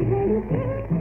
¡Gracias!